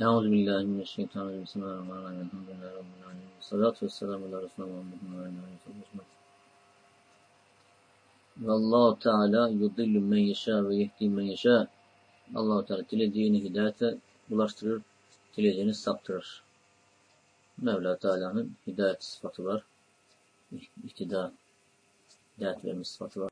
Euzu billahi mineşşeytanirracim. Bismillahirrahmanirrahim. Elhamdülillahi rabbil alamin. Salatu vesselamu ala Resulina Muhammedin ve ala alihi ve Teala yudillu men yeşâ ve yehdi men yeşâ. Allah Teala dilediğini hidayete ulaştırır, dilediğini saptırır. Mevla Teala'nın hidayet sıfatı var. İhtida, hidayet verme sıfatı var.